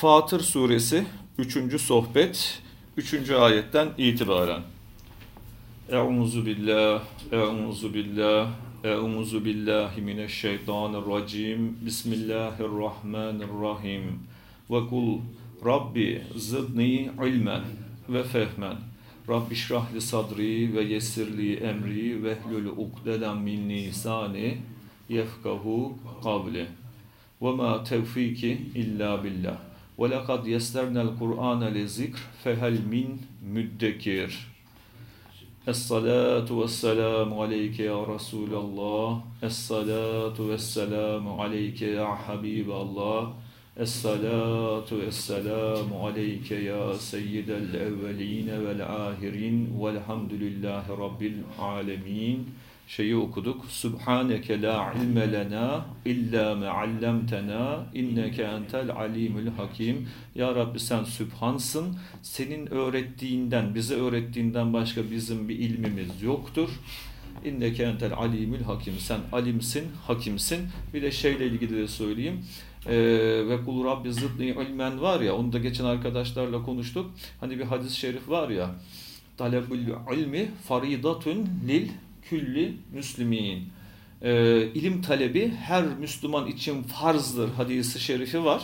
Fatır suresi 3. sohbet 3. ayetten itibaren. Euzu billah, euzu billah, euzu billahi mineşşeytanirracim. Bismillahirrahmanirrahim. Ve kul Rabbi zidni ilmen ve fehmen. Rabbi şrahli sadri ve yessirli emri ve hlul ukdeden min lisani yefkahu kavli. Ve ma tevfiki illa billah. وَلَقَدْ يَسَّرْنَا الْقُرْآنَ لِذِكْرِ فَهَلْ مِنْ مُدَّكِرٍ؟ الصلاة والسلام عليك يا رسول الله. الصلاة والسلام عليك يا حبيب الله. الصلاة والسلام عليك يا سيد الأولين والآخرين. والحمد لله رب العالمين. Şeyi okuduk. Subhaneke la ilme lena illa me allamtena inneke entel alimul hakim. Ya Rabbi sen sübhansın. Senin öğrettiğinden, bize öğrettiğinden başka bizim bir ilmimiz yoktur. İnneke entel alimul hakim. Sen alimsin, hakimsin. Bir de şeyle ilgili de söyleyeyim. Ee, ve kul Rabbi zıdni ilmen var ya, onu da geçen arkadaşlarla konuştuk. Hani bir hadis-i şerif var ya, talebül ilmi faridatun lil külli müslimin. Ee, ilim talebi her Müslüman için farzdır hadisi şerifi var.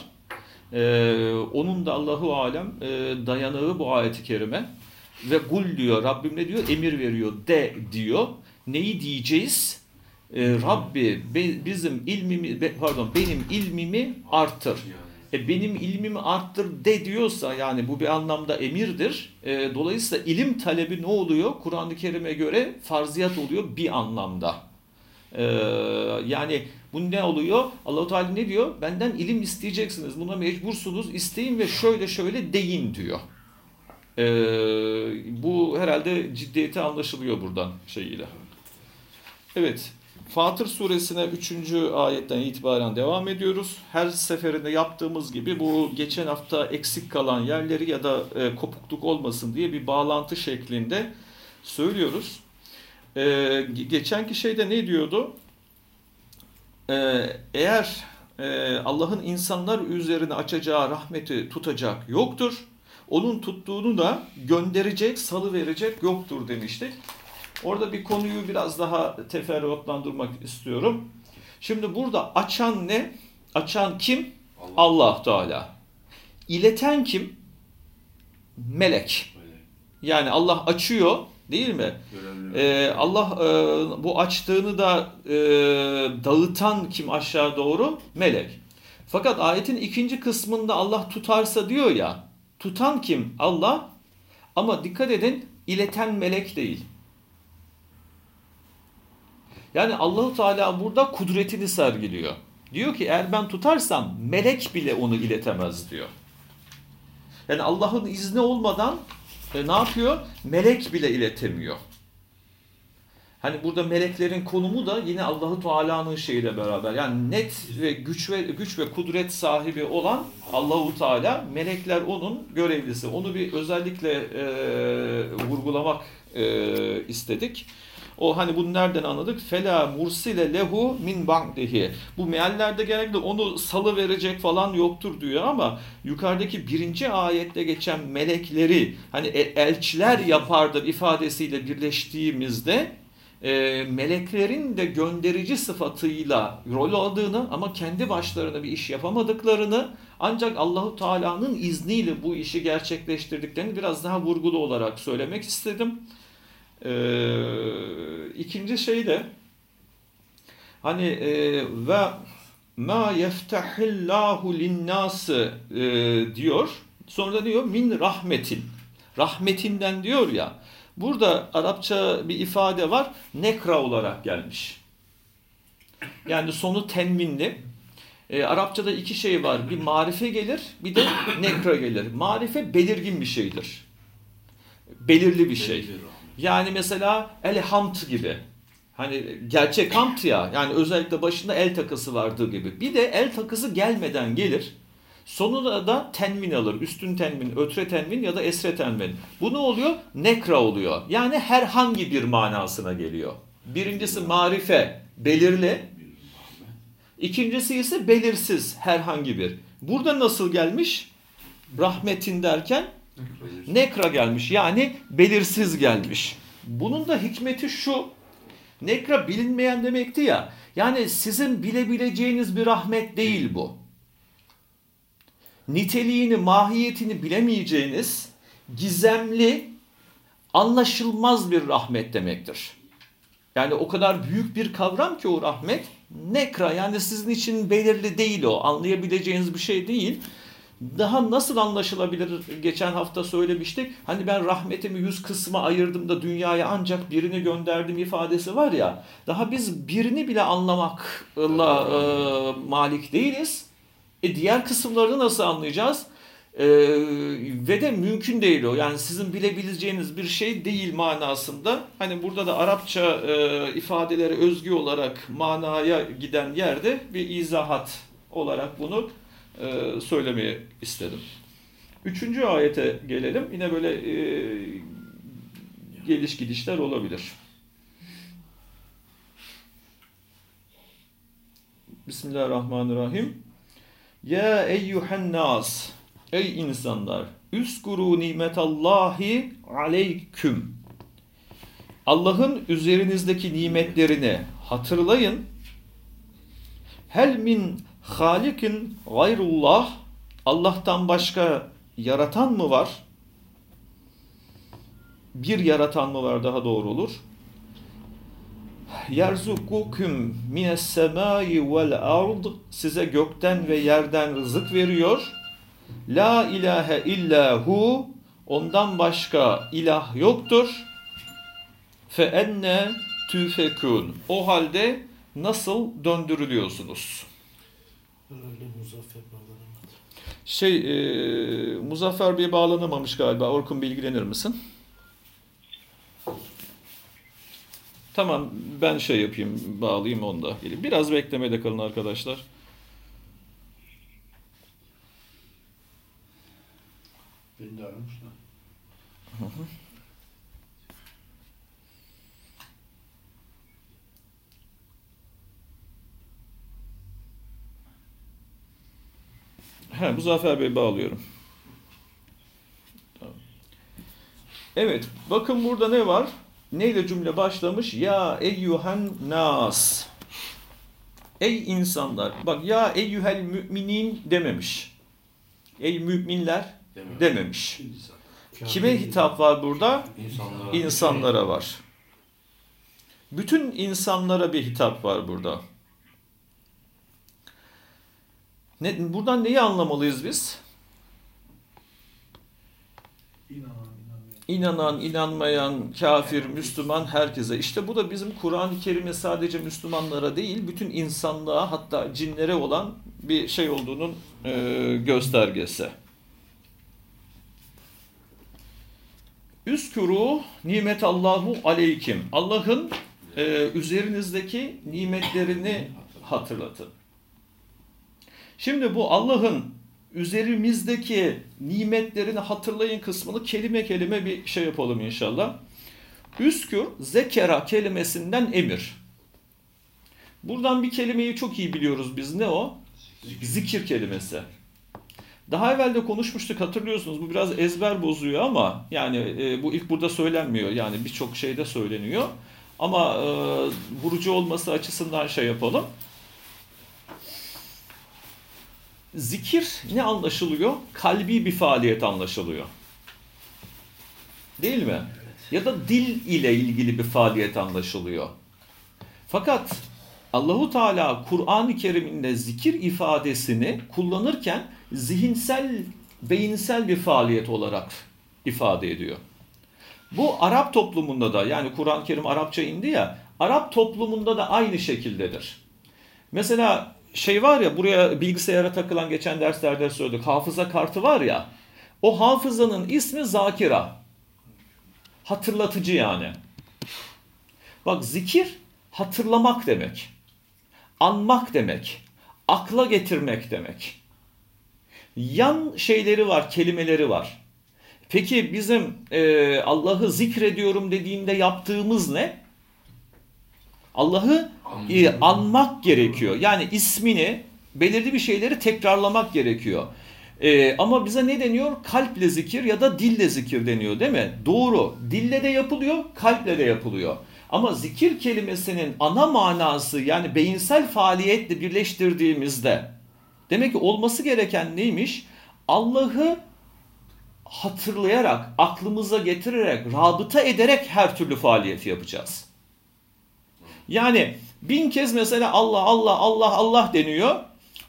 Ee, onun da Allahu alem e, dayanağı bu ayeti kerime. Ve kul diyor Rabbim ne diyor? Emir veriyor de diyor. Neyi diyeceğiz? Ee, Rabbi be, bizim ilmimi be, pardon benim ilmimi artır. E, benim ilmimi arttır de diyorsa yani bu bir anlamda emirdir. E, dolayısıyla ilim talebi ne oluyor? Kur'an-ı Kerim'e göre farziyat oluyor bir anlamda. E, yani bu ne oluyor? Allahu Teala ne diyor? Benden ilim isteyeceksiniz. Buna mecbursunuz. İsteyin ve şöyle şöyle deyin diyor. E, bu herhalde ciddiyeti anlaşılıyor buradan şeyiyle. Evet. Fatır suresine 3. ayetten itibaren devam ediyoruz. Her seferinde yaptığımız gibi bu geçen hafta eksik kalan yerleri ya da e, kopukluk olmasın diye bir bağlantı şeklinde söylüyoruz. E, geçenki şeyde ne diyordu? E, eğer e, Allah'ın insanlar üzerine açacağı rahmeti tutacak yoktur. Onun tuttuğunu da gönderecek, salı verecek yoktur demiştik. Orada bir konuyu biraz daha teferruatlandırmak istiyorum. Şimdi burada açan ne? Açan kim? Allah, Allah Teala. İleten kim? Melek. Yani Allah açıyor değil mi? Ee, Allah e, bu açtığını da e, dağıtan kim aşağı doğru? Melek. Fakat ayetin ikinci kısmında Allah tutarsa diyor ya, tutan kim? Allah. Ama dikkat edin, ileten melek değil. Yani Allahu Teala burada kudretini sergiliyor. Diyor ki eğer ben tutarsam melek bile onu iletemez diyor. Yani Allah'ın izni olmadan e, ne yapıyor? Melek bile iletemiyor. Hani burada meleklerin konumu da yine Allahu Teala'nın şeyiyle beraber. Yani net ve güç ve güç ve kudret sahibi olan Allahu Teala, melekler onun görevlisi. Onu bir özellikle e, vurgulamak e, istedik. O hani bunu nereden anladık? Fela mursile lehu min ba'dihi. Bu meallerde genellikle onu salı verecek falan yoktur diyor ama yukarıdaki birinci ayette geçen melekleri hani elçiler yapardır ifadesiyle birleştiğimizde e, meleklerin de gönderici sıfatıyla rol aldığını ama kendi başlarına bir iş yapamadıklarını ancak Allahu Teala'nın izniyle bu işi gerçekleştirdiklerini biraz daha vurgulu olarak söylemek istedim. Ee, ikinci şey de hani e, ve ma yeftahillahu linnası e, diyor. Sonra diyor min rahmetin. Rahmetinden diyor ya. Burada Arapça bir ifade var. Nekra olarak gelmiş. Yani sonu tenminli. E, Arapçada iki şey var. Bir marife gelir, bir de nekra gelir. Marife belirgin bir şeydir. Belirli bir şey. Yani mesela elhamd gibi. Hani gerçek hamd ya. Yani özellikle başında el takısı vardığı gibi. Bir de el takısı gelmeden gelir. Sonunda da tenmin alır. Üstün tenmin, ötre tenmin ya da esre tenmin. Bu ne oluyor? Nekra oluyor. Yani herhangi bir manasına geliyor. Birincisi marife, belirli. İkincisi ise belirsiz, herhangi bir. Burada nasıl gelmiş? Rahmetin derken nekra gelmiş. Yani belirsiz gelmiş. Bunun da hikmeti şu. Nekra bilinmeyen demekti ya. Yani sizin bilebileceğiniz bir rahmet değil bu. Niteliğini, mahiyetini bilemeyeceğiniz gizemli, anlaşılmaz bir rahmet demektir. Yani o kadar büyük bir kavram ki o rahmet. Nekra yani sizin için belirli değil o. Anlayabileceğiniz bir şey değil. Daha nasıl anlaşılabilir? Geçen hafta söylemiştik. Hani ben rahmetimi yüz kısma ayırdım da dünyaya ancak birini gönderdim ifadesi var ya. Daha biz birini bile anlamakla e, malik değiliz. E diğer kısımlarını nasıl anlayacağız? Ee, ve de mümkün değil o. Yani sizin bilebileceğiniz bir şey değil manasında. Hani burada da Arapça e, ifadeleri özgü olarak manaya giden yerde bir izahat olarak bunu e, söylemeye istedim. Üçüncü ayete gelelim. Yine böyle e, geliş gidişler olabilir. Bismillahirrahmanirrahim. Ya eyyühen nas Ey insanlar üskuru nimetallahi aleyküm Allah'ın üzerinizdeki nimetlerini hatırlayın. Hel min halikin gayrullah Allah'tan başka yaratan mı var? Bir yaratan mı var daha doğru olur. Yerzukukum mines semai vel ard size gökten ve yerden rızık veriyor. La ilahe illahu ondan başka ilah yoktur. Fe enne tüfekun. O halde nasıl döndürülüyorsunuz? Herhalde Muzaffer bağlanamadı. Şey, e, Muzaffer Bey bağlanamamış galiba. Orkun bilgilenir misin? Tamam, ben şey yapayım, bağlayayım onda. Biraz beklemede kalın arkadaşlar. Beni de aramışlar. He, Muzaffer Bey bağlıyorum. Tamam. Evet, bakın burada ne var? Neyle cümle başlamış? Ya eyyuhen nas. Ey insanlar. Bak ya eyyuhel müminin dememiş. Ey müminler Dememiş. Kime hitap var burada? İnsanlara. İnsanlara var. Bütün insanlara bir hitap var burada. Ne, buradan neyi anlamalıyız biz? İnanan, inanmayan, kafir, Müslüman herkese. İşte bu da bizim Kur'an-ı Kerim'e sadece Müslümanlara değil, bütün insanlığa hatta cinlere olan bir şey olduğunun e, göstergesi. Üskuru nimetallahu aleykim. Allah'ın e, üzerinizdeki nimetlerini hatırlatın. Şimdi bu Allah'ın üzerimizdeki nimetlerini hatırlayın kısmını kelime kelime bir şey yapalım inşallah. Üskür zekera kelimesinden emir. Buradan bir kelimeyi çok iyi biliyoruz biz. Ne o? Zikir kelimesi. Daha evvel de konuşmuştuk hatırlıyorsunuz. Bu biraz ezber bozuyor ama yani e, bu ilk burada söylenmiyor. Yani birçok şeyde söyleniyor. Ama e, vurucu olması açısından şey yapalım. Zikir ne anlaşılıyor? Kalbi bir faaliyet anlaşılıyor. Değil mi? Ya da dil ile ilgili bir faaliyet anlaşılıyor. Fakat Allahu Teala Kur'an-ı Kerim'inde zikir ifadesini kullanırken zihinsel, beyinsel bir faaliyet olarak ifade ediyor. Bu Arap toplumunda da yani Kur'an-ı Kerim Arapça indi ya, Arap toplumunda da aynı şekildedir. Mesela şey var ya buraya bilgisayara takılan geçen derslerde söyledik hafıza kartı var ya o hafızanın ismi zakira. Hatırlatıcı yani. Bak zikir hatırlamak demek. Anmak demek. Akla getirmek demek. Yan şeyleri var, kelimeleri var. Peki bizim e, Allah'ı zikrediyorum dediğimde yaptığımız ne? Allah'ı e, anmak gerekiyor. Yani ismini, belirli bir şeyleri tekrarlamak gerekiyor. Ee, ama bize ne deniyor? Kalple zikir ya da dille zikir deniyor değil mi? Doğru. Dille de yapılıyor, kalple de yapılıyor. Ama zikir kelimesinin ana manası yani beyinsel faaliyetle birleştirdiğimizde demek ki olması gereken neymiş? Allah'ı hatırlayarak, aklımıza getirerek, rabıta ederek her türlü faaliyeti yapacağız. Yani bin kez mesela Allah Allah Allah Allah deniyor.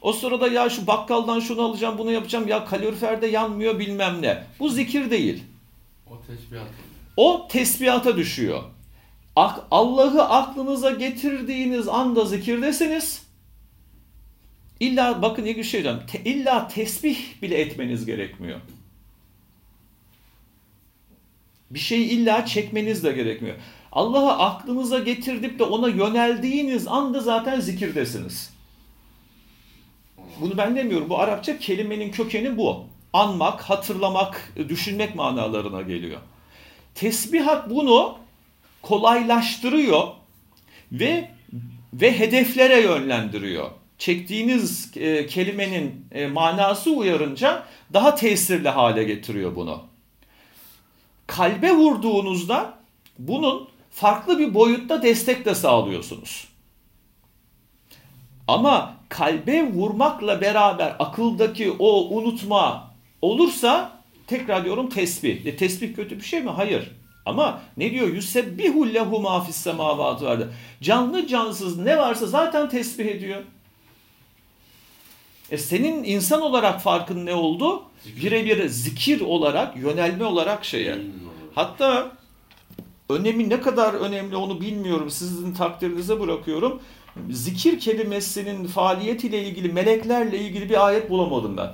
O sırada ya şu bakkaldan şunu alacağım bunu yapacağım ya kaloriferde yanmıyor bilmem ne. Bu zikir değil. O tesbihat. O tesbihata düşüyor. Allah'ı aklınıza getirdiğiniz anda zikirdesiniz. İlla bakın ilginç bir şey diyeceğim. Te- illa tesbih bile etmeniz gerekmiyor. Bir şeyi illa çekmeniz de gerekmiyor. Allah'ı aklınıza getirdik de ona yöneldiğiniz anda zaten zikirdesiniz. Bunu ben demiyorum. Bu Arapça kelimenin kökeni bu. Anmak, hatırlamak, düşünmek manalarına geliyor. Tesbihat bunu kolaylaştırıyor ve ve hedeflere yönlendiriyor. Çektiğiniz e, kelimenin e, manası uyarınca daha tesirli hale getiriyor bunu. Kalbe vurduğunuzda bunun farklı bir boyutta destek de sağlıyorsunuz. Ama kalbe vurmakla beraber akıldaki o unutma olursa tekrar diyorum tesbih. E, tesbih kötü bir şey mi? Hayır. Ama ne diyor? Yusebbihu lehu ma fis semavati vardı. Canlı cansız ne varsa zaten tesbih ediyor. E senin insan olarak farkın ne oldu? Birebir zikir olarak, yönelme olarak şeye. Hmm. Hatta önemi ne kadar önemli onu bilmiyorum. Sizin takdirinize bırakıyorum. Zikir kelimesinin faaliyetiyle ilgili, meleklerle ilgili bir ayet bulamadım ben.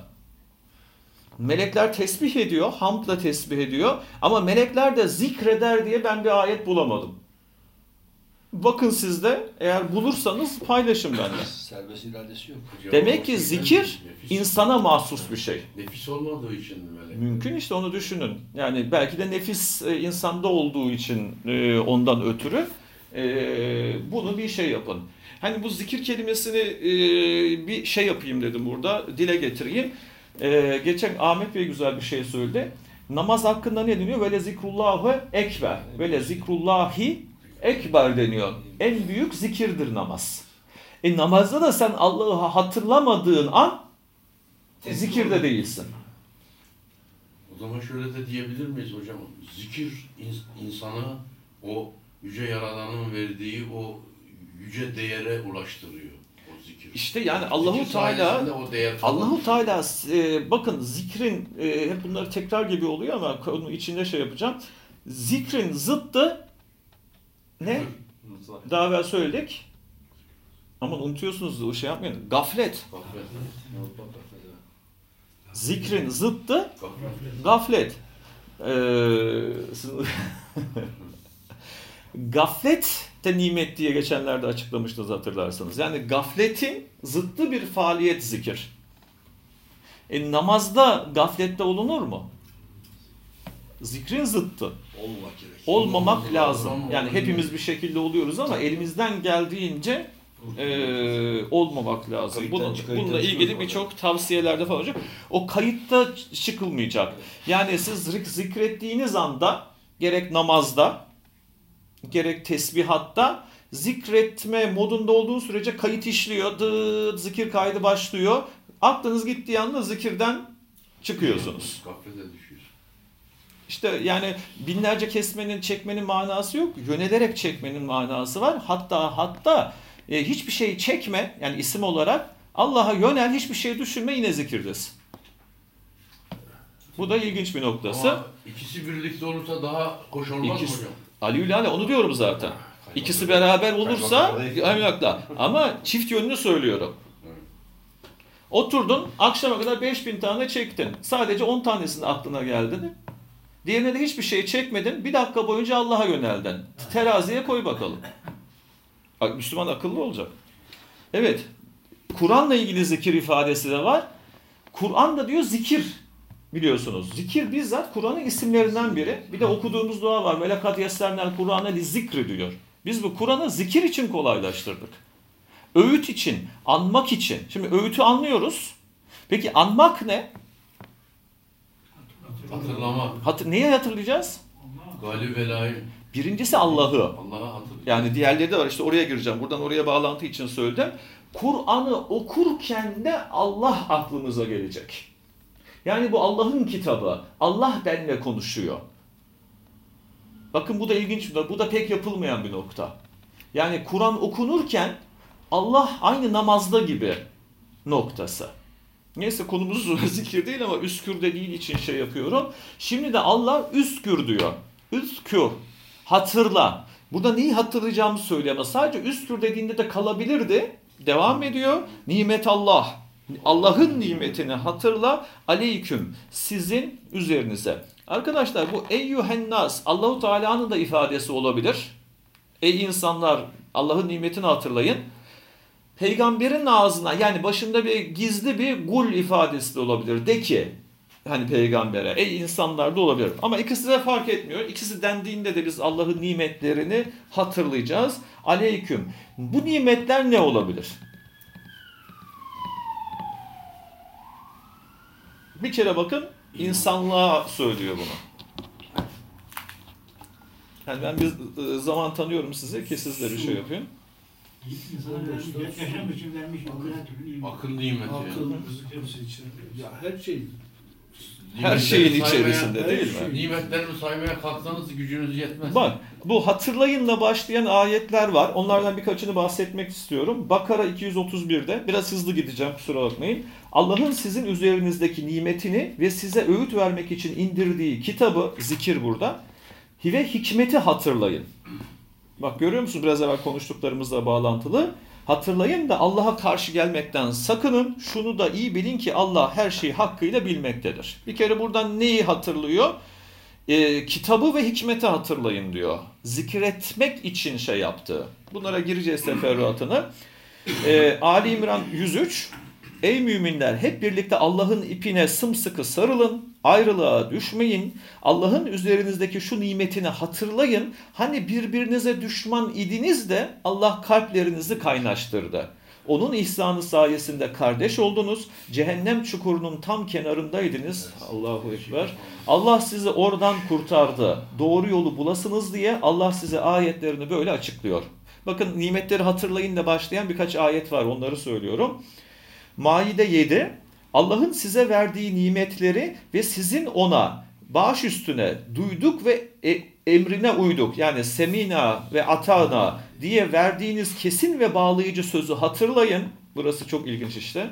Melekler tesbih ediyor, hamdla tesbih ediyor. Ama melekler de zikreder diye ben bir ayet bulamadım. Bakın siz de eğer bulursanız paylaşın benimle. Serbest iradesi yok. Demek ki zikir insana mahsus bir şey. Nefis olmadığı için melek? Mümkün işte onu düşünün. Yani belki de nefis e, insanda olduğu için e, ondan ötürü e, bunu bir şey yapın. Hani bu zikir kelimesini bir şey yapayım dedim burada, dile getireyim. Geçen Ahmet Bey güzel bir şey söyledi. Namaz hakkında ne deniyor? Vele zikrullahu ekber. Vele zikrullahi ekber deniyor. En büyük zikirdir namaz. E namazda da sen Allah'ı hatırlamadığın an zikirde değilsin. O zaman şöyle de diyebilir miyiz hocam? Zikir ins- insana o yüce yaradanın verdiği o yüce değere ulaştırıyor. O zikir. İşte yani Allahu Teala Allahu Teala e, bakın zikrin e, hep bunları tekrar gibi oluyor ama konu içinde şey yapacağım. Zikrin zıttı ne? Daha evvel söyledik. Ama unutuyorsunuz o şey yapmayın. Gaflet. Zikrin zıttı Gaflet. Ee, gaflet de nimet diye geçenlerde açıklamıştınız hatırlarsanız. Yani gafletin zıttı bir faaliyet zikir. E, namazda gaflette olunur mu? Zikrin zıttı. Olmak gerek. Olmamak lazım. Yani hepimiz bir şekilde oluyoruz ama elimizden geldiğince e, olmamak lazım. Kayıttan Bunun, bununla ilgili birçok tavsiyelerde falan olacak. O kayıtta çıkılmayacak. Yani siz zik- zikrettiğiniz anda gerek namazda gerek tesbihatta zikretme modunda olduğu sürece kayıt işliyor. Dıt, zikir kaydı başlıyor. Aklınız gittiği anda zikirden çıkıyorsunuz. Gaflete düşüyorsun. İşte yani binlerce kesmenin, çekmenin manası yok. Yönelerek çekmenin manası var. Hatta hatta e, hiçbir şey çekme yani isim olarak Allah'a yönel hiçbir şey düşünme yine zikirdesin. Bu da ilginç bir noktası. Ama ikisi birlikte olursa daha hoş olmaz İkisi- mı hocam? Aliülale onu diyorum zaten. İkisi beraber olursa emlakla. Ama çift yönlü söylüyorum. Oturdun akşama kadar 5000 tane çektin. Sadece 10 tanesinin aklına geldi. Diğerine de hiçbir şey çekmedin. Bir dakika boyunca Allah'a yöneldin. Teraziye koy bakalım. Bak Müslüman akıllı olacak. Evet. Kur'an'la ilgili zikir ifadesi de var. Kur'an da diyor zikir biliyorsunuz. Zikir bizzat Kur'an'ın isimlerinden biri. Bir de okuduğumuz dua var. Velakat yesernel Kur'an'a li zikri diyor. Biz bu Kur'an'ı zikir için kolaylaştırdık. Öğüt için, anmak için. Şimdi öğütü anlıyoruz. Peki anmak ne? Hatırlama. Hatır, neyi hatırlayacağız? Galip velayı. Birincisi Allah'ı. Allah'a hatırla. Yani diğerleri de var işte oraya gireceğim. Buradan oraya bağlantı için söyledim. Kur'an'ı okurken de Allah aklımıza gelecek. Yani bu Allah'ın kitabı. Allah benimle konuşuyor. Bakın bu da ilginç bir Bu da pek yapılmayan bir nokta. Yani Kur'an okunurken Allah aynı namazda gibi noktası. Neyse konumuz zikir değil ama üskür dediği için şey yapıyorum. Şimdi de Allah üskür diyor. Üskür. Hatırla. Burada neyi hatırlayacağımı söylüyor sadece üskür dediğinde de kalabilirdi. Devam ediyor. Nimet Allah. Allah'ın nimetini hatırla. Aleyküm. Sizin üzerinize. Arkadaşlar bu eyyühennas Allahu Teala'nın da ifadesi olabilir. Ey insanlar Allah'ın nimetini hatırlayın. Peygamberin ağzına yani başında bir gizli bir gul ifadesi de olabilir. De ki hani peygambere ey insanlar da olabilir. Ama ikisi de fark etmiyor. İkisi dendiğinde de biz Allah'ın nimetlerini hatırlayacağız. Aleyküm. Bu nimetler ne olabilir? Bir kere bakın insanlığa söylüyor bunu. Yani ben bir ıı, zaman tanıyorum sizi ki siz de bir şey yapın. İnsana vermiş, yaşam için vermiş türlü nimet. Akıl nimeti. Akıl, hepsi. Ya her şey. Her şeyin içerisinde değil mi? şey. Nimetlerini saymaya kalksanız gücünüz yetmez. Bak bu hatırlayınla başlayan ayetler var. Onlardan birkaçını bahsetmek istiyorum. Bakara 231'de biraz hızlı gideceğim kusura bakmayın. Allah'ın sizin üzerinizdeki nimetini ve size öğüt vermek için indirdiği kitabı zikir burada ve hikmeti hatırlayın. Bak görüyor musunuz biraz evvel konuştuklarımızla bağlantılı. Hatırlayın da Allah'a karşı gelmekten sakının. Şunu da iyi bilin ki Allah her şeyi hakkıyla bilmektedir. Bir kere buradan neyi hatırlıyor? e, kitabı ve hikmeti hatırlayın diyor. Zikretmek için şey yaptı. Bunlara gireceğiz teferruatını. E, Ali İmran 103 Ey müminler hep birlikte Allah'ın ipine sımsıkı sarılın, ayrılığa düşmeyin. Allah'ın üzerinizdeki şu nimetini hatırlayın. Hani birbirinize düşman idiniz de Allah kalplerinizi kaynaştırdı. Onun ihsanı sayesinde kardeş oldunuz. Cehennem çukurunun tam kenarındaydınız. Allahu Ekber. Allah sizi oradan kurtardı. Doğru yolu bulasınız diye Allah size ayetlerini böyle açıklıyor. Bakın nimetleri hatırlayın da başlayan birkaç ayet var onları söylüyorum. Maide 7 Allah'ın size verdiği nimetleri ve sizin ona bağış üstüne duyduk ve e- emrine uyduk. Yani semina ve atana diye verdiğiniz kesin ve bağlayıcı sözü hatırlayın. Burası çok ilginç işte.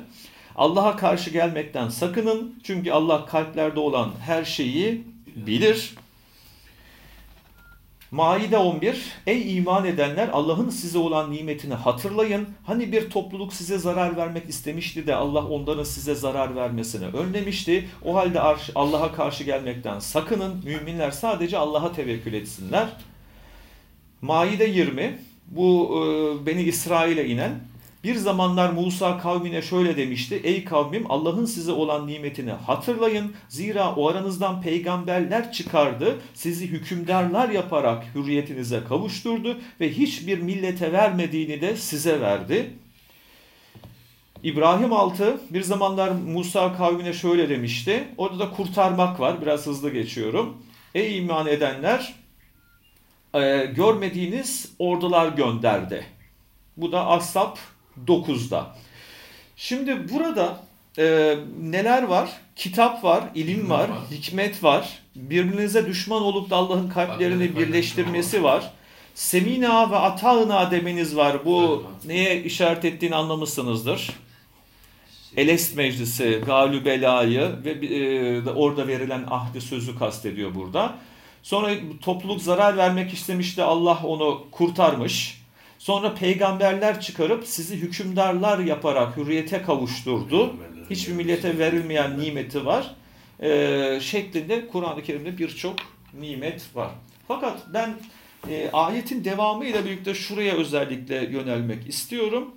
Allah'a karşı gelmekten sakının. Çünkü Allah kalplerde olan her şeyi bilir. Maide 11 Ey iman edenler Allah'ın size olan nimetini hatırlayın. Hani bir topluluk size zarar vermek istemişti de Allah onların size zarar vermesini önlemişti. O halde Allah'a karşı gelmekten sakının. Müminler sadece Allah'a tevekkül etsinler. Maide 20 bu e, Beni İsrail'e inen bir zamanlar Musa kavmine şöyle demişti. Ey kavmim Allah'ın size olan nimetini hatırlayın. Zira o aranızdan peygamberler çıkardı. Sizi hükümdarlar yaparak hürriyetinize kavuşturdu. Ve hiçbir millete vermediğini de size verdi. İbrahim 6 bir zamanlar Musa kavmine şöyle demişti. Orada da kurtarmak var. Biraz hızlı geçiyorum. Ey iman edenler görmediğiniz ordular gönderdi. Bu da Ashab 9'da. Şimdi burada e, neler var? Kitap var, ilim var, var. hikmet var. Birbirinize düşman olup da Allah'ın kalplerini birleştirmesi var. Semina ve atağına demeniz var. Bu neye işaret ettiğini anlamışsınızdır. Elest Meclisi, Galübelayı ve e, orada verilen ahdi sözü kastediyor burada. Sonra topluluk zarar vermek istemişti. Allah onu kurtarmış. Sonra peygamberler çıkarıp sizi hükümdarlar yaparak hürriyete kavuşturdu. Hiçbir millete verilmeyen nimeti var. Ee, şeklinde Kur'an-ı Kerim'de birçok nimet var. Fakat ben e, ayetin devamıyla birlikte şuraya özellikle yönelmek istiyorum.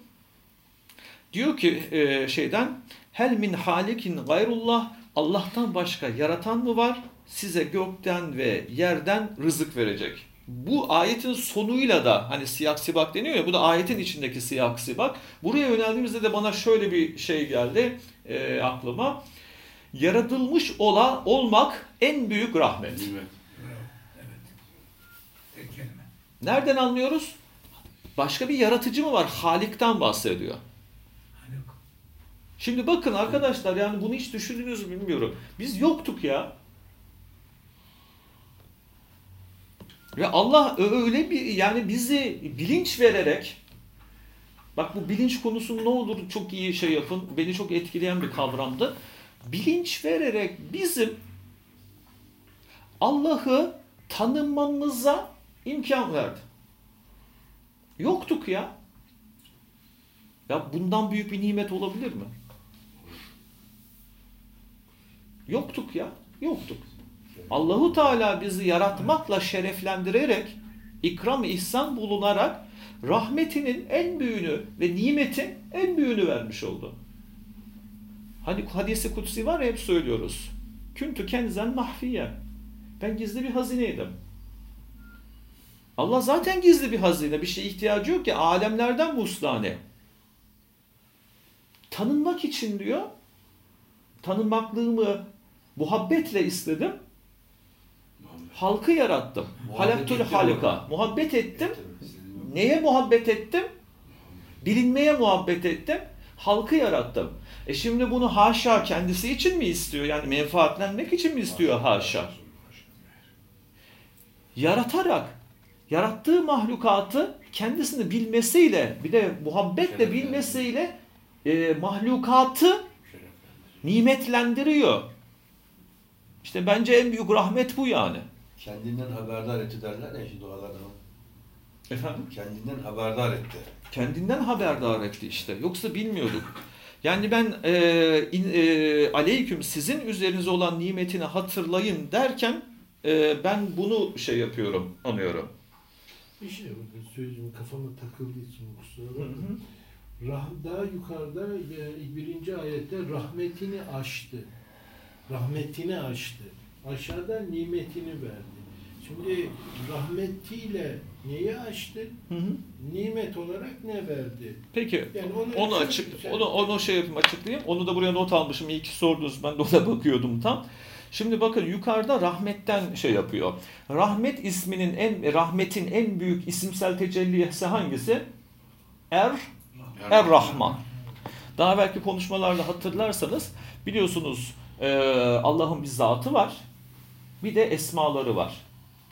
Diyor ki e, şeyden hel min halikin gayrullah Allah'tan başka yaratan mı var? Size gökten ve yerden rızık verecek. Bu ayetin sonuyla da hani siyak sibak deniyor ya bu da ayetin içindeki siyak sibak. Buraya yöneldiğimizde de bana şöyle bir şey geldi e, aklıma. yaratılmış olan olmak en büyük rahmet. Nimet. Tek kelime. Nereden anlıyoruz? Başka bir yaratıcı mı var? Halik'ten bahsediyor. Şimdi bakın arkadaşlar yani bunu hiç düşündünüz mü bilmiyorum. Biz yoktuk ya. Ve Allah öyle bir yani bizi bilinç vererek bak bu bilinç konusunu ne olur çok iyi şey yapın. Beni çok etkileyen bir kavramdı. Bilinç vererek bizim Allah'ı tanımamıza imkan verdi. Yoktuk ya. Ya bundan büyük bir nimet olabilir mi? Yoktuk ya. Yoktuk. Allahu Teala bizi yaratmakla şereflendirerek, ikram ihsan bulunarak rahmetinin en büyüğünü ve nimetin en büyüğünü vermiş oldu. Hani hadisi kutsi var ya hep söylüyoruz. Küntü kenzen mahfiye. Ben gizli bir hazineydim. Allah zaten gizli bir hazine. Bir şeye ihtiyacı yok ki. Alemlerden mustane. Tanınmak için diyor. Tanınmaklığımı muhabbetle istedim. Halkı yarattım. Halaktül halika. Muhabbet ettim. Neye muhabbet ettim? Bilinmeye muhabbet ettim. Halkı yarattım. E şimdi bunu haşa kendisi için mi istiyor? Yani menfaatlenmek için mi istiyor haşa? Yaratarak, yarattığı mahlukatı kendisini bilmesiyle, bir de muhabbetle bilmesiyle e, mahlukatı nimetlendiriyor. İşte bence en büyük rahmet bu yani. Kendinden haberdar etti derler ya şimdi o adamı. Efendim? Kendinden haberdar etti. Kendinden haberdar etti işte. Yoksa bilmiyorduk. Yani ben e, in, e, aleyküm sizin üzerinize olan nimetini hatırlayın derken e, ben bunu şey yapıyorum, anıyorum. Bir şey bakın söyleyeceğim kafama takıldığı için kusura bakmayın. Rah, daha yukarıda e, birinci ayette rahmetini aştı. Rahmetini aştı. Aşağıda nimetini verdi. Şimdi rahmetiyle neyi aştı? Hı hı. Nimet olarak ne verdi? Peki Yani onu, onu açık onu onu şey yapayım açıklayayım. Onu da buraya not almışım. İyi ki sordunuz. Ben de ona bakıyordum tam. Şimdi bakın yukarıda rahmetten şey yapıyor. Rahmet isminin en rahmetin en büyük isimsel tecellisi hangisi? Er Er-Rahman. Daha belki konuşmalarda hatırlarsanız biliyorsunuz e, Allah'ın bir zatı var. Bir de esmaları var.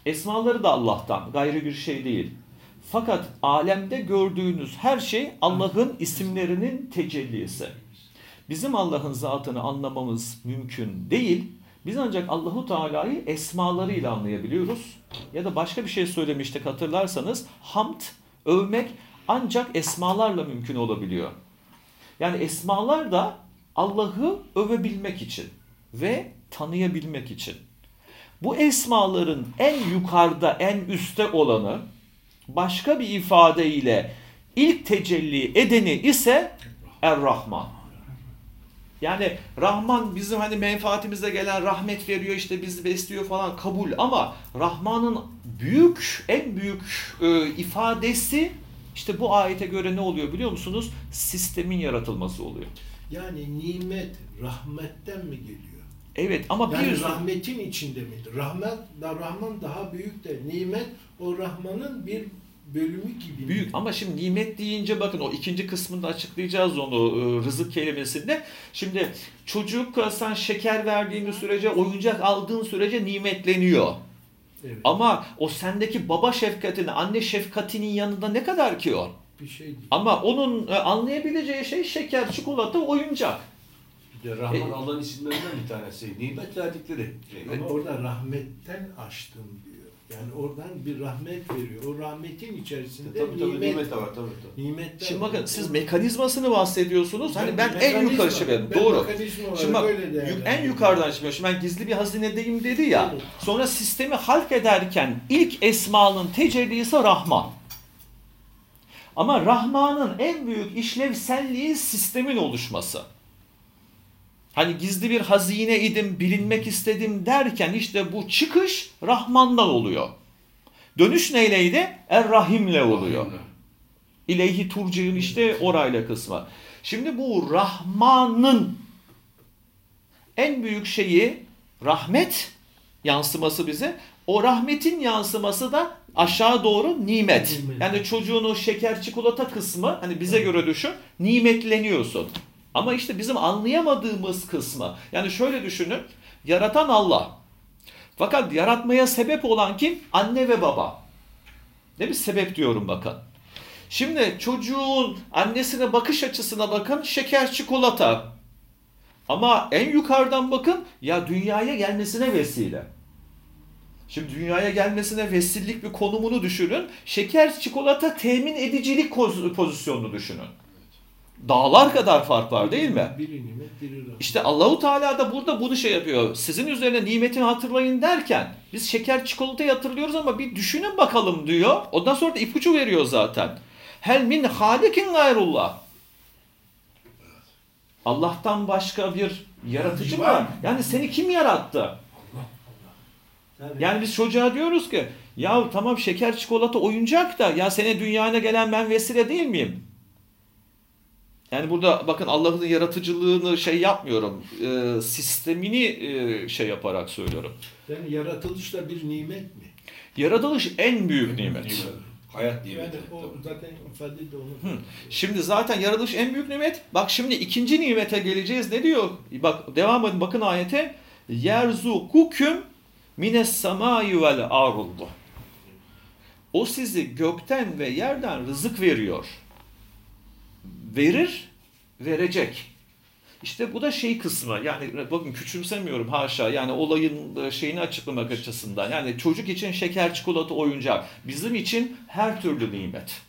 Esmaları da Allah'tan. Gayrı bir şey değil. Fakat alemde gördüğünüz her şey Allah'ın isimlerinin tecellisi. Bizim Allah'ın zatını anlamamız mümkün değil. Biz ancak Allahu Teala'yı esmalarıyla anlayabiliyoruz. Ya da başka bir şey söylemiştik hatırlarsanız hamd, övmek ancak esmalarla mümkün olabiliyor. Yani esmalar da Allah'ı övebilmek için ve tanıyabilmek için. Bu esmaların en yukarıda, en üstte olanı başka bir ifadeyle ilk tecelli edeni ise Er-Rahman. Yani Rahman bizim hani menfaatimize gelen rahmet veriyor işte bizi besliyor falan kabul ama Rahman'ın büyük en büyük e, ifadesi işte bu ayete göre ne oluyor biliyor musunuz? Sistemin yaratılması oluyor. Yani nimet rahmetten mi geliyor? Evet ama bir Yani yüzden rahmetin içinde midir? Rahmet, Rahman daha büyük de nimet o Rahman'ın bir bölümü gibi. Büyük ama şimdi nimet deyince bakın o ikinci kısmında açıklayacağız onu e, rızık kelimesinde. Şimdi çocuk e, sen şeker verdiğin sürece oyuncak aldığın sürece nimetleniyor. Evet, Ama o sendeki baba şefkatini, anne şefkatinin yanında ne kadar ki o? bir şey değil. Ama onun e, anlayabileceği şey şeker, çikolata, oyuncak. De Rahman E- Allah'ın isimlerinden bir tanesi. Nimet verdikleri. Ama orada rahmetten açtım diyor. Yani oradan bir rahmet veriyor. O rahmetin içerisinde Tabii tabii nimet, nimet var tabii tabii. nimetler Şimdi var. bakın siz mekanizmasını bahsediyorsunuz. Hani ben en mekanizma- yukarı ben Doğru. Şimdi bak en yukarıdan çıkıyor. Şimdi ben gizli bir hazinedeyim dedi ya. Evet. Sonra sistemi halk ederken ilk esmanın tecellisi Rahman. Ama Rahman'ın en büyük işlevselliği sistemin oluşması. Hani gizli bir hazine idim, bilinmek istedim derken işte bu çıkış Rahman'dan oluyor. Dönüş neyleydi? Er-Rahim'le oluyor. İleyhi turciun işte orayla kısmı. Şimdi bu Rahman'ın en büyük şeyi rahmet yansıması bize. O rahmetin yansıması da aşağı doğru nimet. Nimet. Yani çocuğun o şeker çikolata kısmı hani bize göre düşün nimetleniyorsun. Ama işte bizim anlayamadığımız kısmı. Yani şöyle düşünün. Yaratan Allah. Fakat yaratmaya sebep olan kim? Anne ve baba. Ne bir sebep diyorum bakın. Şimdi çocuğun annesine bakış açısına bakın şeker çikolata. Ama en yukarıdan bakın ya dünyaya gelmesine vesile. Şimdi dünyaya gelmesine vesilelik bir konumunu düşünün. Şeker çikolata temin edicilik pozisyonunu düşünün. Dağlar kadar fark var değil mi? Biri nimet, biri rahmet. İşte Allahu Teala da burada bunu şey yapıyor. Sizin üzerine nimetini hatırlayın derken biz şeker çikolatayı hatırlıyoruz ama bir düşünün bakalım diyor. Ondan sonra da ipucu veriyor zaten. Hel min halikin gayrullah. Allah'tan başka bir yaratıcı mı var? Yani seni kim yarattı? Yani biz çocuğa diyoruz ki ya tamam şeker çikolata oyuncak da ya sene dünyana gelen ben vesile değil miyim? Yani burada bakın Allah'ın yaratıcılığını şey yapmıyorum. e, sistemini e, şey yaparak söylüyorum. Yani yaratılış da bir nimet mi? Yaratılış en büyük nimet. Nimet. Hayat Yani nimeti. o Tabii. zaten ifade de onu. Şimdi zaten yaratılış en büyük nimet. Bak şimdi ikinci nimete geleceğiz. Ne diyor? Bak devam edin bakın ayete. Yerzukukum mines semai vel ardı. O sizi gökten ve yerden rızık veriyor. Verir, verecek. İşte bu da şey kısmı. Yani bakın küçümsemiyorum haşa. Yani olayın e, şeyini açıklamak açısından. Yani çocuk için şeker, çikolata, oyuncak. Bizim için her türlü nimet.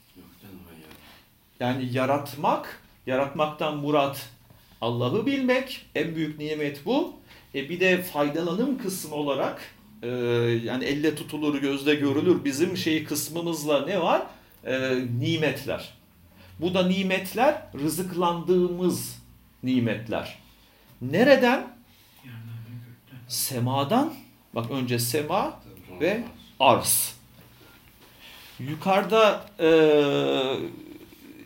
Yani yaratmak, yaratmaktan murat Allah'ı bilmek en büyük nimet bu. E bir de faydalanım kısmı olarak e, yani elle tutulur, gözde görülür bizim şey kısmımızla ne var? E, nimetler. Bu da nimetler rızıklandığımız nimetler. Nereden? Semadan. Bak önce sema ve arz. Yukarıda e,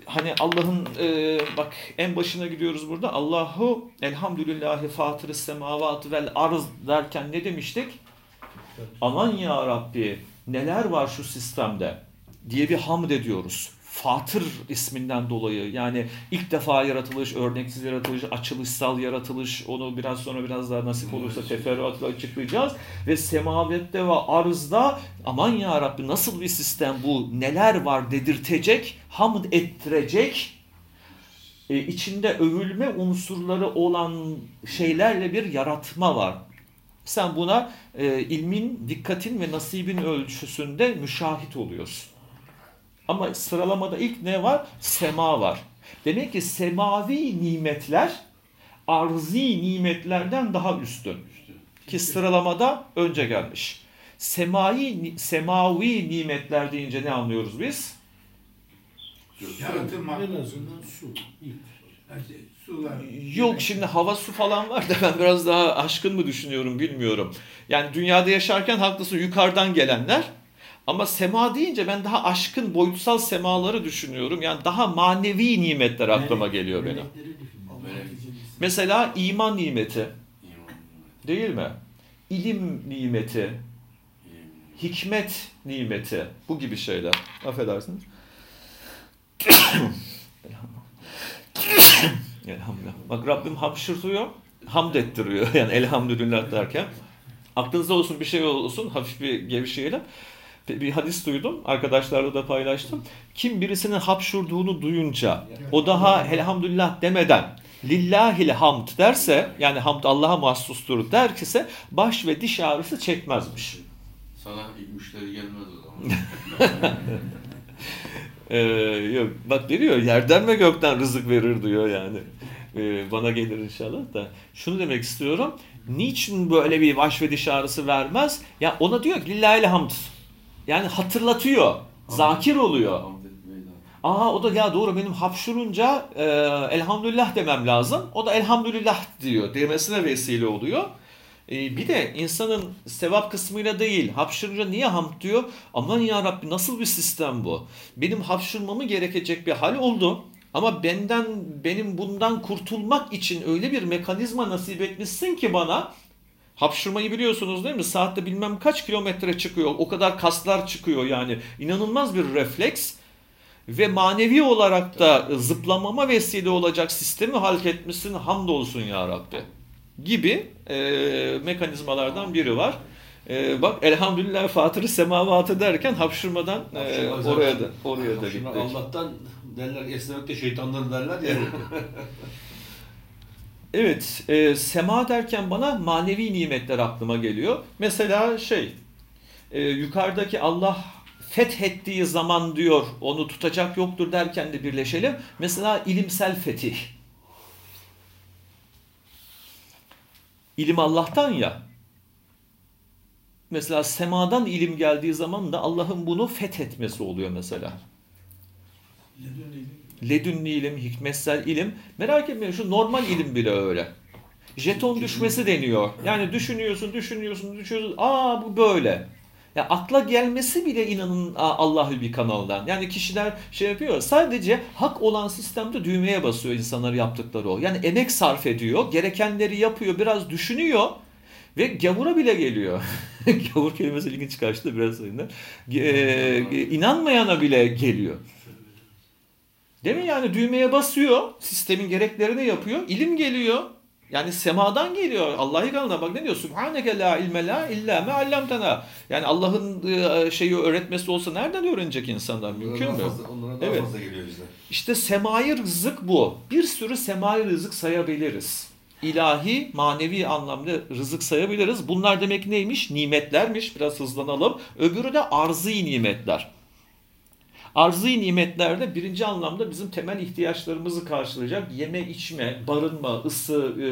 hani Allah'ın e, bak en başına gidiyoruz burada. Allahu elhamdülillahi fatırı semavatı vel arz derken ne demiştik? Aman ya Rabbi neler var şu sistemde diye bir hamd ediyoruz. Fatır isminden dolayı yani ilk defa yaratılış, örneksiz yaratılış, açılışsal yaratılış onu biraz sonra biraz daha nasip olursa teferruatla açıklayacağız. Ve semavette ve arzda aman ya Rabbi nasıl bir sistem bu neler var dedirtecek, hamd ettirecek e, içinde övülme unsurları olan şeylerle bir yaratma var. Sen buna e, ilmin, dikkatin ve nasibin ölçüsünde müşahit oluyorsun. Ama sıralamada ilk ne var? Sema var. Demek ki semavi nimetler arzi nimetlerden daha üstün. Ki sıralamada önce gelmiş. Semai, semavi nimetler deyince ne anlıyoruz biz? Yaratılmak. En azından su. sular. Yok şimdi hava su falan var da ben biraz daha aşkın mı düşünüyorum bilmiyorum. Yani dünyada yaşarken haklısın yukarıdan gelenler. Ama sema deyince ben daha aşkın boyutsal semaları düşünüyorum. Yani daha manevi nimetler aklıma geliyor benim. Mesela iman nimeti değil mi? İlim nimeti, hikmet nimeti bu gibi şeyler. Affedersiniz. Elhamdülillah. Bak Rabbim hapşırtıyor, hamd ettiriyor. Yani elhamdülillah derken. Aklınızda olsun bir şey olsun hafif bir gevşeyelim. Bir hadis duydum. Arkadaşlarla da paylaştım. Kim birisinin hapşurduğunu duyunca o daha elhamdülillah demeden lillahil hamd derse yani hamd Allah'a mahsustur derse baş ve diş ağrısı çekmezmiş. Sana müşteri gelmez o zaman. Ee, yok bak diyor yerden ve gökten rızık verir diyor yani. Ee, bana gelir inşallah da. Şunu demek istiyorum. Niçin böyle bir baş ve diş ağrısı vermez? Ya ona diyor ki lillahil hamd. Yani hatırlatıyor. Zakir oluyor. Aa o da ya doğru benim hapşurunca e, elhamdülillah demem lazım. O da elhamdülillah diyor. Demesine vesile oluyor. E, bir de insanın sevap kısmıyla değil. Hapşırınca niye hamd diyor? Aman ya Rabbi nasıl bir sistem bu? Benim hapşırmamı gerekecek bir hal oldu. Ama benden benim bundan kurtulmak için öyle bir mekanizma nasip etmişsin ki bana hapşırmayı biliyorsunuz değil mi? Saatte bilmem kaç kilometre çıkıyor. O kadar kaslar çıkıyor yani. İnanılmaz bir refleks ve manevi olarak da zıplamama vesile olacak sistemi halk etmişsin hamdolsun ya Rabbi gibi e, mekanizmalardan biri var. E, bak elhamdülillah fatırı semavatı derken hapşırmadan e, oraya da oraya da gittik. Allah'tan derler esnemekte şeytandan derler ya. Evet, e, sema derken bana manevi nimetler aklıma geliyor. Mesela şey, e, yukarıdaki Allah fethettiği zaman diyor, onu tutacak yoktur derken de birleşelim. Mesela ilimsel fetih. İlim Allah'tan ya. Mesela semadan ilim geldiği zaman da Allah'ın bunu fethetmesi oluyor mesela. Ledünni ilim, hikmetsel ilim. Merak etmeyin şu normal ilim bile öyle. Jeton düşmesi deniyor. Yani düşünüyorsun, düşünüyorsun, düşünüyorsun. Aa bu böyle. Ya akla gelmesi bile inanın Allah'ı bir kanaldan. Yani kişiler şey yapıyor. Sadece hak olan sistemde düğmeye basıyor insanlar yaptıkları o. Yani emek sarf ediyor. Gerekenleri yapıyor. Biraz düşünüyor. Ve gavura bile geliyor. Gavur kelimesi ilginç kaçtı biraz sayında. E, inanmayana bile geliyor. Değil mi? Yani düğmeye basıyor, sistemin gereklerini yapıyor, ilim geliyor. Yani semadan geliyor. Allah'ı kanına bak ne diyor? Subhaneke la ilme la illa me allamtena. Yani Allah'ın e, şeyi öğretmesi olsa nereden öğrenecek insanlar? Mümkün mü? Onlara daha Evet. fazla geliyor bizden. İşte semai rızık bu. Bir sürü semai rızık sayabiliriz. İlahi, manevi anlamda rızık sayabiliriz. Bunlar demek neymiş? Nimetlermiş. Biraz hızlanalım. Öbürü de arzı nimetler. Arzı nimetlerde birinci anlamda bizim temel ihtiyaçlarımızı karşılayacak yeme, içme, barınma, ısı, e,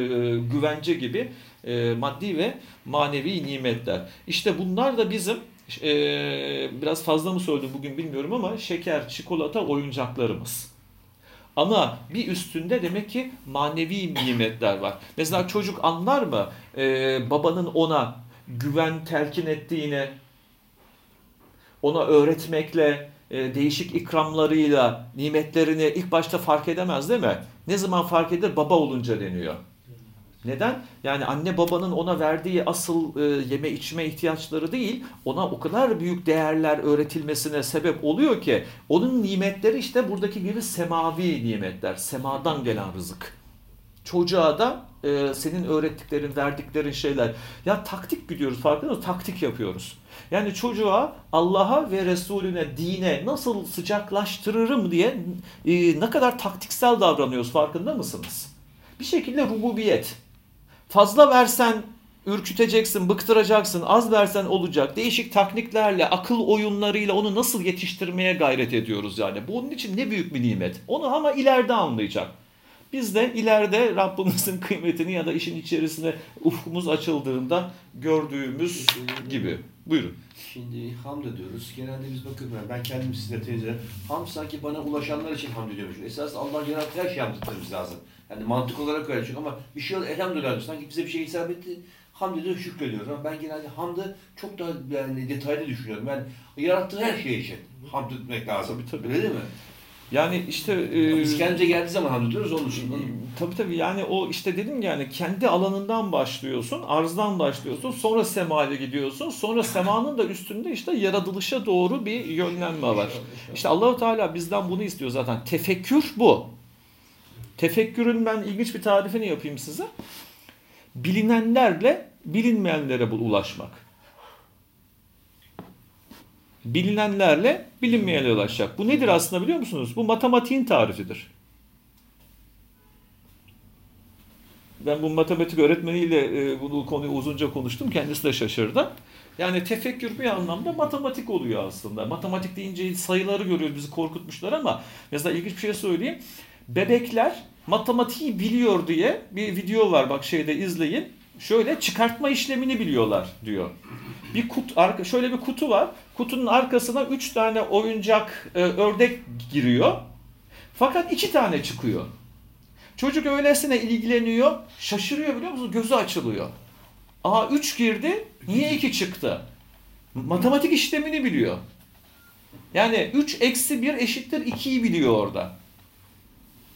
güvence gibi e, maddi ve manevi nimetler. İşte bunlar da bizim e, biraz fazla mı söyledim bugün bilmiyorum ama şeker, çikolata, oyuncaklarımız. Ama bir üstünde demek ki manevi nimetler var. Mesela çocuk anlar mı e, babanın ona güven telkin ettiğini, ona öğretmekle, e, değişik ikramlarıyla nimetlerini ilk başta fark edemez değil mi? Ne zaman fark eder? Baba olunca deniyor. Neden? Yani anne babanın ona verdiği asıl e, yeme içme ihtiyaçları değil, ona o kadar büyük değerler öğretilmesine sebep oluyor ki onun nimetleri işte buradaki gibi semavi nimetler, semadan gelen rızık. Çocuğa da e, senin öğrettiklerin, verdiklerin şeyler. Ya taktik gidiyoruz farkında mısın? Taktik yapıyoruz. Yani çocuğa Allah'a ve Resulüne, dine nasıl sıcaklaştırırım diye e, ne kadar taktiksel davranıyoruz farkında mısınız? Bir şekilde rububiyet. Fazla versen ürküteceksin, bıktıracaksın. Az versen olacak. Değişik takniklerle, akıl oyunlarıyla onu nasıl yetiştirmeye gayret ediyoruz yani. Bu onun için ne büyük bir nimet. Onu ama ileride anlayacak. Biz de ileride Rabbimizin kıymetini ya da işin içerisine ufkumuz açıldığında gördüğümüz gibi. Buyurun. Şimdi hamd ediyoruz. Genelde biz bakıyorum ben, kendim size teyze. Ham sanki bana ulaşanlar için hamd ediyormuş. Esas Allah yarattığı her şeyi hamd etmemiz lazım. Yani mantık olarak öyle çünkü ama bir şey oldu elhamdülillah diyor. Sanki bize bir şey isabet etti. Hamd ediyoruz, şükrediyoruz. Ama ben genelde hamdı çok daha yani detaylı düşünüyorum. Ben yarattığı her şey için hamd etmek lazım. Tabii, tabii. Öyle değil mi? Yani işte e, Biz kendimize geldiği zaman hamd ediyoruz onun için. Tabii tabii yani o işte dedim yani kendi alanından başlıyorsun, arzdan başlıyorsun, sonra semaya gidiyorsun, sonra semanın da üstünde işte yaratılışa doğru bir yönlenme var. İşte Allahu Teala bizden bunu istiyor zaten. Tefekkür bu. Tefekkürün ben ilginç bir tarifini yapayım size. Bilinenlerle bilinmeyenlere ulaşmak. Bilinenlerle bilinmeyenlere ulaşacak. Bu nedir aslında biliyor musunuz? Bu matematiğin tarifidir. Ben bu matematik öğretmeniyle e, bunu konuyu uzunca konuştum. Kendisi de şaşırdı. Yani tefekkür bir anlamda matematik oluyor aslında. Matematik deyince sayıları görüyoruz bizi korkutmuşlar ama mesela ilginç bir şey söyleyeyim. Bebekler matematiği biliyor diye bir video var bak şeyde izleyin. Şöyle çıkartma işlemini biliyorlar diyor. Bir kut arka şöyle bir kutu var. Kutunun arkasına üç tane oyuncak e, ördek giriyor. Fakat iki tane çıkıyor. Çocuk öylesine ilgileniyor, şaşırıyor biliyor musunuz? Gözü açılıyor. Aa 3 girdi, niye 2 çıktı? Matematik işlemini biliyor. Yani 3 eksi 1 eşittir 2'yi biliyor orada.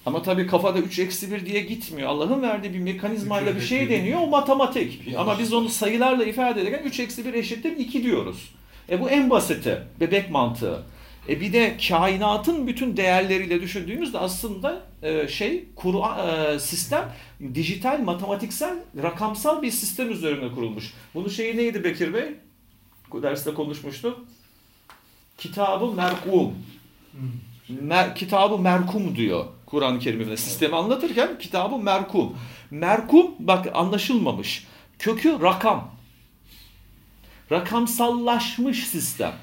Ama tabii kafada 3 eksi 1 diye gitmiyor. Allah'ın verdiği bir mekanizmayla bir şey deniyor. O matematik. Ama biz onu sayılarla ifade ederken 3 eksi 1 eşittir 2 diyoruz. E bu en basiti. Bebek mantığı. E bir de kainatın bütün değerleriyle düşündüğümüzde aslında e, şey Kur'an e, sistem dijital, matematiksel, rakamsal bir sistem üzerine kurulmuş. Bunun şeyi neydi Bekir Bey? Bu derste konuşmuştuk. Kitabı merkum. Mer, kitabı merkum diyor Kur'an-ı Kerim'de. Sistemi anlatırken kitabı merkum. Merkum bak anlaşılmamış. Kökü rakam. Rakamsallaşmış sistem.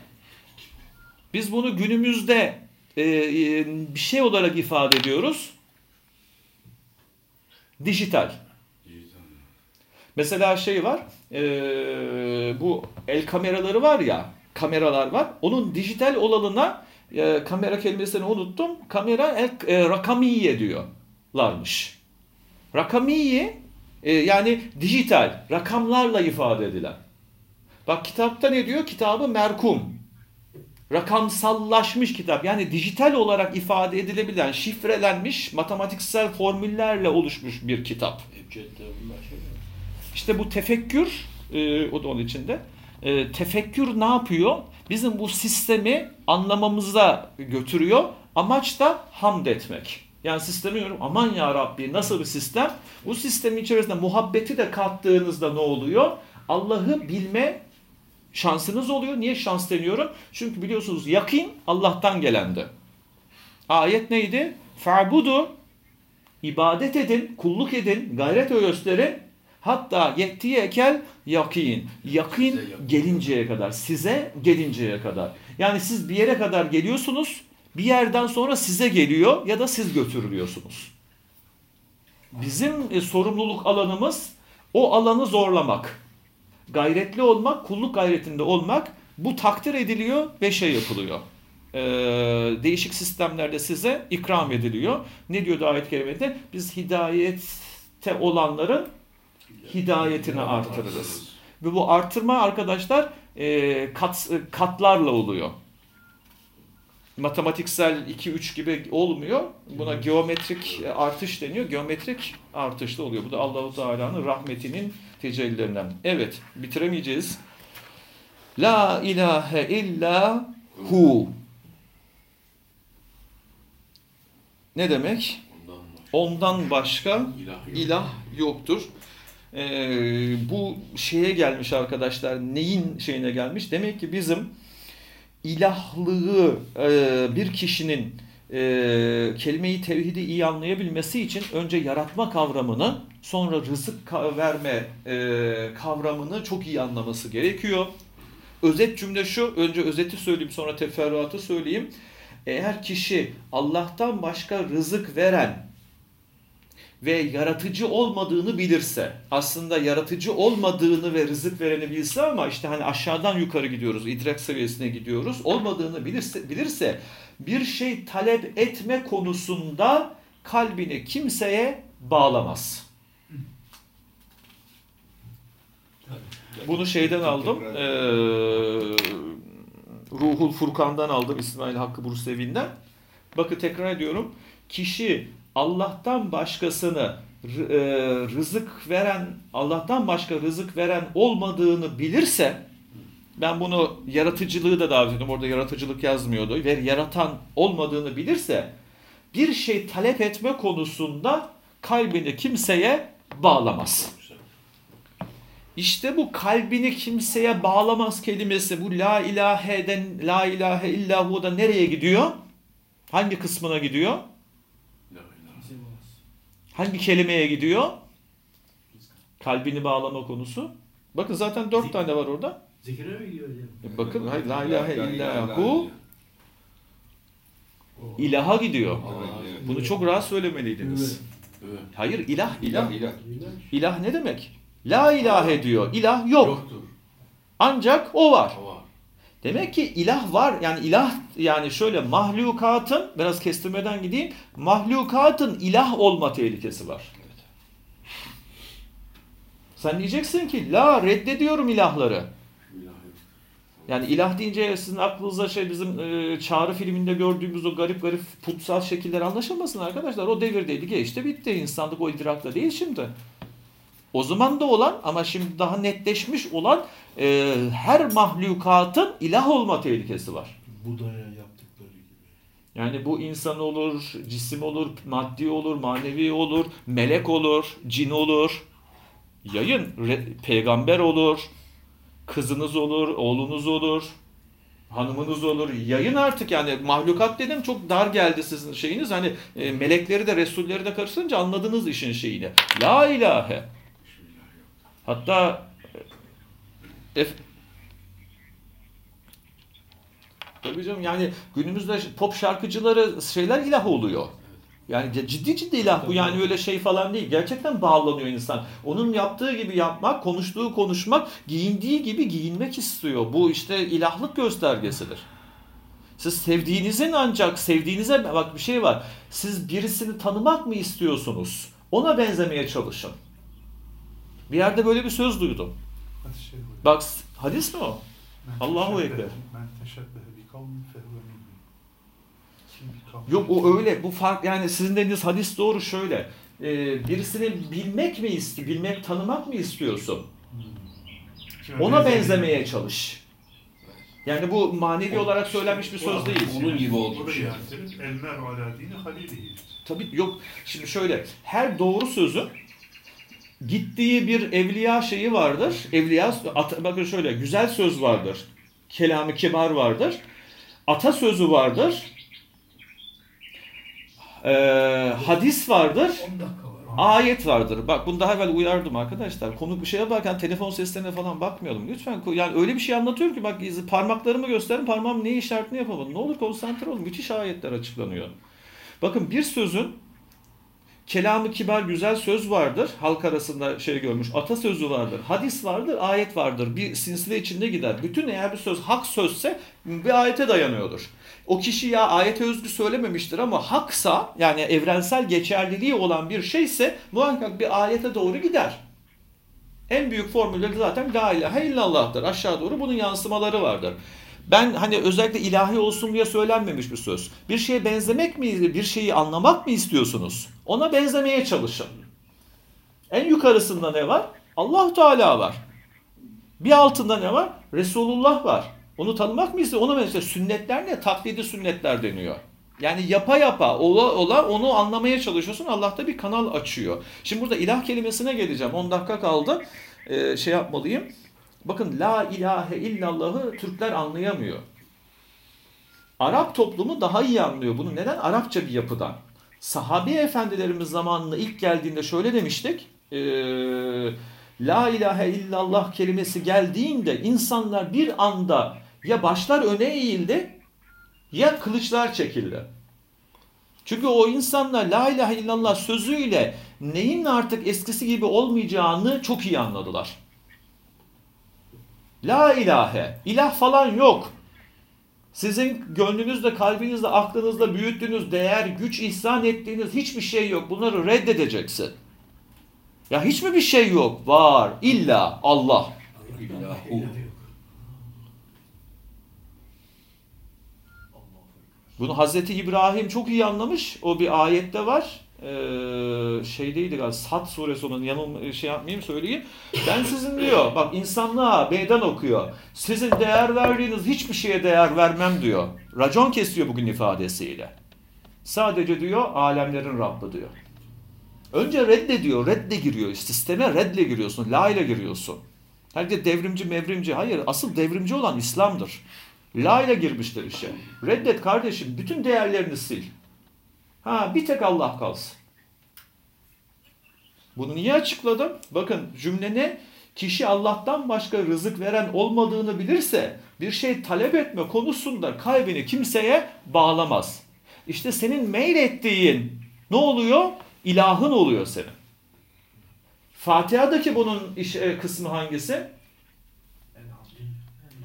Biz bunu günümüzde e, e, bir şey olarak ifade ediyoruz. Dijital. Mesela şey var, e, bu el kameraları var ya, kameralar var. Onun dijital olanına e, kamera kelimesini unuttum. Kamera el, e, rakamiye diyorlarmış. Rakamiye e, yani dijital, rakamlarla ifade edilen. Bak kitapta ne diyor? Kitabı merkum. Rakamsallaşmış kitap. Yani dijital olarak ifade edilebilen, şifrelenmiş, matematiksel formüllerle oluşmuş bir kitap. İşte bu tefekkür, e, o da onun içinde. E, tefekkür ne yapıyor? Bizim bu sistemi anlamamıza götürüyor. Amaç da hamd etmek. Yani sistemi diyorum aman ya Rabbi nasıl bir sistem? Bu sistemin içerisinde muhabbeti de kattığınızda ne oluyor? Allah'ı bilme şansınız oluyor. Niye şans deniyorum? Çünkü biliyorsunuz yakin Allah'tan gelendi. Ayet neydi? Fa'budu ibadet edin, kulluk edin, gayret gösterin. Hatta yettiği ekel yakin. Yakin gelinceye kadar, size gelinceye kadar. Yani siz bir yere kadar geliyorsunuz, bir yerden sonra size geliyor ya da siz götürülüyorsunuz. Bizim e, sorumluluk alanımız o alanı zorlamak. Gayretli olmak, kulluk gayretinde olmak bu takdir ediliyor ve şey yapılıyor. Ee, değişik sistemlerde size ikram ediliyor. Ne diyordu ayet-i kerimede? Biz hidayette olanların hidayetini artırırız. Ve bu artırma arkadaşlar e, kat, e, katlarla oluyor. Matematiksel 2-3 gibi olmuyor. Buna geometrik e, artış deniyor. Geometrik artışlı oluyor. Bu da Allahu Teala'nın rahmetinin tecellilerinden. Evet, bitiremeyeceğiz. La ilahe illa hu. Ne demek? Ondan başka ilah yoktur. Ee, bu şeye gelmiş arkadaşlar. Neyin şeyine gelmiş? Demek ki bizim ilahlığı e, bir kişinin e, kelime-i tevhidi iyi anlayabilmesi için önce yaratma kavramını sonra rızık verme e, kavramını çok iyi anlaması gerekiyor. Özet cümle şu, önce özeti söyleyeyim sonra teferruatı söyleyeyim. Eğer kişi Allah'tan başka rızık veren ve yaratıcı olmadığını bilirse, aslında yaratıcı olmadığını ve rızık vereni bilse ama işte hani aşağıdan yukarı gidiyoruz, idrak seviyesine gidiyoruz, olmadığını bilirse, bilirse bir şey talep etme konusunda kalbini kimseye bağlamaz. Bunu şeyden aldım, eee, Ruhul Furkan'dan aldım İsmail Hakkı Bursevi'nden. Bakın tekrar ediyorum, kişi Allah'tan başkasını e, rızık veren, Allah'tan başka rızık veren olmadığını bilirse, ben bunu yaratıcılığı da davet ediyorum. Orada yaratıcılık yazmıyordu. Ve yaratan olmadığını bilirse, bir şey talep etme konusunda kalbini kimseye bağlamaz. İşte bu kalbini kimseye bağlamaz kelimesi, bu la ilahe'den, la ilahe illahu'da nereye gidiyor? Hangi kısmına gidiyor? Hangi kelimeye gidiyor? Kalbini bağlama konusu. Bakın zaten dört tane var orada. Zikre mi gidiyor hocam? E Bakın hayır, la ilahe illahu ilaha gidiyor. Bunu çok rahat söylemeliydiniz. Evet. Hayır ilah ilah. ilah. İlah ne demek? La ilahe diyor. İlah yok. Yoktur. Ancak o var. O var. Demek ki ilah var. Yani ilah yani şöyle mahlukatın biraz kestirmeden gideyim. Mahlukatın ilah olma tehlikesi var. Sen diyeceksin ki la reddediyorum ilahları. Yani ilah deyince sizin aklınıza şey bizim e, Çağrı filminde gördüğümüz o garip garip putsal şekiller anlaşılmasın arkadaşlar. O devirdeydi geçti bitti. İnsanlık o idrakla değil şimdi. O zaman da olan ama şimdi daha netleşmiş olan e, her mahlukatın ilah olma tehlikesi var. Buda'ya yaptıkları gibi. Yani bu insan olur, cisim olur, maddi olur, manevi olur, melek olur, cin olur. Yayın, peygamber olur, kızınız olur, oğlunuz olur, hanımınız olur. Yayın artık yani mahlukat dedim çok dar geldi sizin şeyiniz. Hani e, melekleri de Resulleri de karıştırınca anladınız işin şeyini. La ilahe. Hatta e, Ef- Tabii canım yani günümüzde pop şarkıcıları şeyler ilah oluyor. Yani ciddi ciddi ilah bu yani öyle şey falan değil. Gerçekten bağlanıyor insan. Onun yaptığı gibi yapmak, konuştuğu konuşmak, giyindiği gibi giyinmek istiyor. Bu işte ilahlık göstergesidir. Siz sevdiğinizin ancak sevdiğinize bak bir şey var. Siz birisini tanımak mı istiyorsunuz? Ona benzemeye çalışın. Bir yerde böyle bir söz duydum. Hadi şey. Bak hadis mi o? Allahu Ekber. Yok o öyle. Bu fark yani sizin dediğiniz hadis doğru şöyle. Ee, birisini bilmek mi isti, bilmek, tanımak mı istiyorsun? Kime Ona benzemeye çalış. Yani bu manevi olarak söylenmiş bir söz değil. Onun gibi oldu bir şey. Tabii yok. Şimdi şöyle. Her doğru sözün gittiği bir evliya şeyi vardır. Evliya bakın şöyle güzel söz vardır. Kelamı kibar vardır. Atasözü vardır. Ee, hadis vardır. 10 dakika var. Ayet vardır. Bak bunu daha evvel uyardım arkadaşlar. Konu bir şeye bakarken telefon seslerine falan bakmayalım. Lütfen yani öyle bir şey anlatıyor ki bak parmaklarımı gösterin parmağım ne işaretini yapamadım. Ne olur konsantre olun. Müthiş ayetler açıklanıyor. Bakın bir sözün kelamı kibar güzel söz vardır. Halk arasında şey görmüş. Atasözü vardır. Hadis vardır. Ayet vardır. Bir sinsile içinde gider. Bütün eğer bir söz hak sözse bir ayete dayanıyordur. O kişi ya ayete özgü söylememiştir ama haksa yani evrensel geçerliliği olan bir şeyse muhakkak bir ayete doğru gider. En büyük formülleri zaten la ilahe illallah'tır. Aşağı doğru bunun yansımaları vardır. Ben hani özellikle ilahi olsun diye söylenmemiş bir söz. Bir şeye benzemek mi, bir şeyi anlamak mı istiyorsunuz? Ona benzemeye çalışın. En yukarısında ne var? Allah Teala var. Bir altında ne var? Resulullah var. Onu tanımak mı istiyor? Ona mesela sünnetler ne? Taklidi sünnetler deniyor. Yani yapa yapa ola ola onu anlamaya çalışıyorsun. Allah da bir kanal açıyor. Şimdi burada ilah kelimesine geleceğim. 10 dakika kaldı. Ee, şey yapmalıyım. Bakın la ilahe illallah'ı Türkler anlayamıyor. Arap toplumu daha iyi anlıyor bunu. Neden? Arapça bir yapıdan. Sahabi efendilerimiz zamanında ilk geldiğinde şöyle demiştik. Ee, La ilahe illallah kelimesi geldiğinde insanlar bir anda ya başlar öne eğildi ya kılıçlar çekildi. Çünkü o insanlar la ilahe illallah sözüyle neyin artık eskisi gibi olmayacağını çok iyi anladılar. La ilahe, ilah falan yok. Sizin gönlünüzde, kalbinizde, aklınızda büyüttüğünüz değer, güç ihsan ettiğiniz hiçbir şey yok. Bunları reddedeceksin. Ya hiç mi bir şey yok? Var. İlla Allah. İllahu. Bunu Hazreti İbrahim çok iyi anlamış. O bir ayette var. Ee, şeydeydi galiba Sad suresi onun yanım şey yapmayayım söyleyeyim. Ben sizin diyor bak insanlığa meydan okuyor. Sizin değer verdiğiniz hiçbir şeye değer vermem diyor. Racon kesiyor bugün ifadesiyle. Sadece diyor alemlerin Rabbi diyor. Önce reddediyor, redle giriyor. Sisteme redle giriyorsun, la ile giriyorsun. Herkes devrimci mevrimci. Hayır, asıl devrimci olan İslam'dır. La ile girmişler işe. Reddet kardeşim, bütün değerlerini sil. Ha, bir tek Allah kalsın. Bunu niye açıkladım? Bakın cümle ne? Kişi Allah'tan başka rızık veren olmadığını bilirse bir şey talep etme konusunda kalbini kimseye bağlamaz. İşte senin meylettiğin ne oluyor? İlahın oluyor senin. Fatiha'daki bunun iş, e, kısmı hangisi?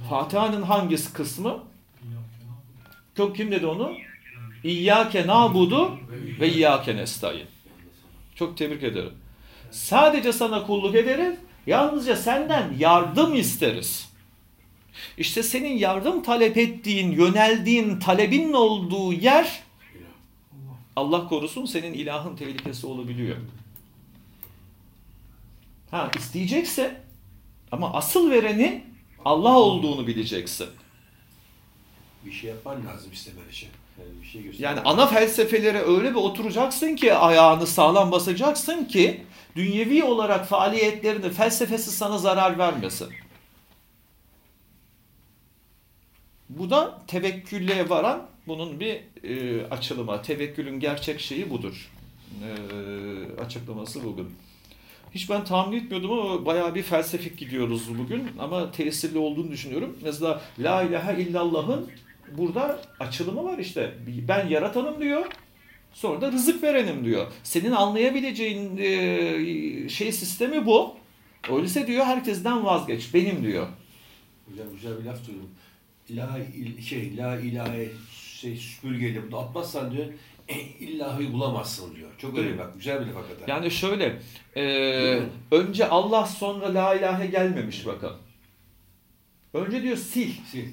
Fatiha'nın hangisi kısmı? Çok kim dedi onu? İyyâke nâbudu ve iyyâke nestaîn. Çok tebrik ederim. Sadece sana kulluk ederiz, yalnızca senden yardım isteriz. İşte senin yardım talep ettiğin, yöneldiğin, talebinin olduğu yer Allah korusun senin ilahın tehlikesi olabiliyor. Ha isteyecekse ama asıl verenin Allah olduğunu bileceksin. Bir şey yapman lazım istemen için. Şey Yani ana felsefelere öyle bir oturacaksın ki ayağını sağlam basacaksın ki dünyevi olarak faaliyetlerini felsefesi sana zarar vermesin. Bu da tevekkülle varan bunun bir e, açılımı. Tevekkülün gerçek şeyi budur. E, açıklaması bugün. Hiç ben tahmin etmiyordum ama bayağı bir felsefik gidiyoruz bugün. Ama tesirli olduğunu düşünüyorum. Mesela La ilahe illallah'ın burada açılımı var işte. Ben yaratanım diyor. Sonra da rızık verenim diyor. Senin anlayabileceğin e, şey sistemi bu. Öyleyse diyor herkesten vazgeç. Benim diyor. Hocam güzel bir laf duydum. La il, şey la ilahe şey süpürgeyle bunu atmazsan diyor e, illahı bulamazsın diyor. Çok öyle bak güzel bir laf hakikaten. Yani şöyle, e, önce Allah sonra la ilahe gelmemiş bakın. Önce diyor sil. Sil.